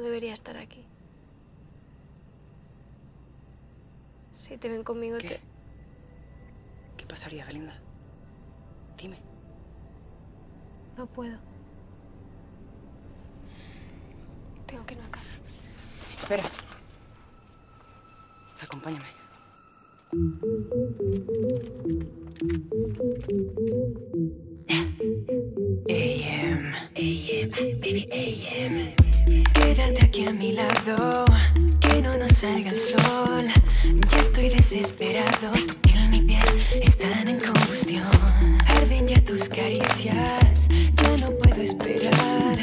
No debería estar aquí. Si te ven conmigo, ¿Qué? te... ¿Qué pasaría, Belinda? Dime. No puedo. Tengo que irme a casa. Espera. Acompáñame. AM. AM, baby, AM. A mi lado, que no nos salga el sol. Ya estoy desesperado, tu piel, mi piel están en combustión. Arden ya tus caricias, ya no puedo esperar.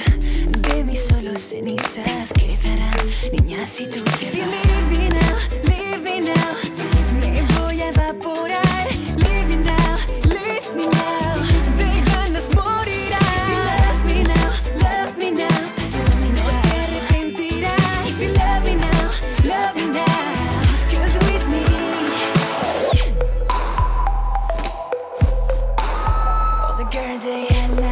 De mí solo cenizas quedarán, niña, si tú te vas. Déjala.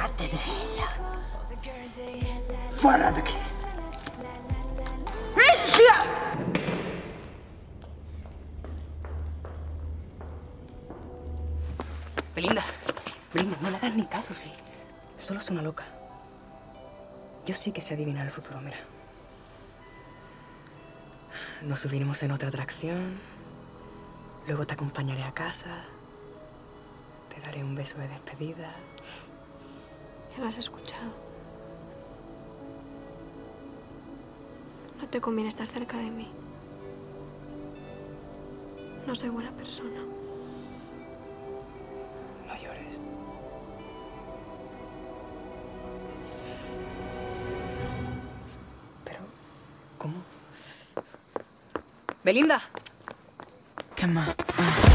Aléjate de ella. ¡Fuera aquí! Belinda, Belinda, no le hagas ni caso, sí. Solo es una loca. Yo sí que sé adivinar el futuro, mira. Nos subiremos en otra atracción. Luego te acompañaré a casa. Te daré un beso de despedida. Lo has escuchado. No te conviene estar cerca de mí. No soy buena persona. No llores. Pero, ¿cómo? Belinda. Come on. No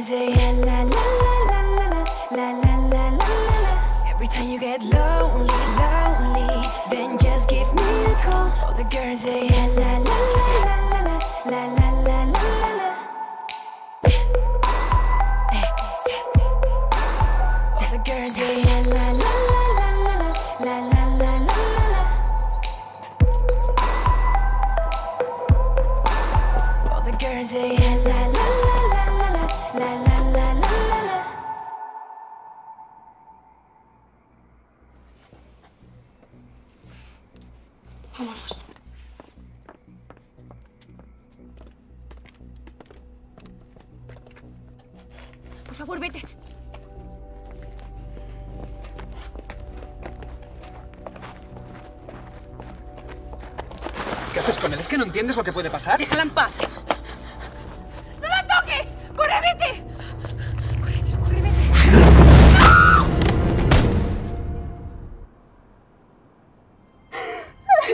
say la la la la la la la la la la la. Every time you get lonely, lonely, then just give me a call. All the girls say la la la la la la la la la la la. All the girls say la la la la la la la la la la. All the girls say la Vámonos. Por favor, vete. ¿Qué haces con él? ¿Es que no entiendes lo que puede pasar? Déjala en paz.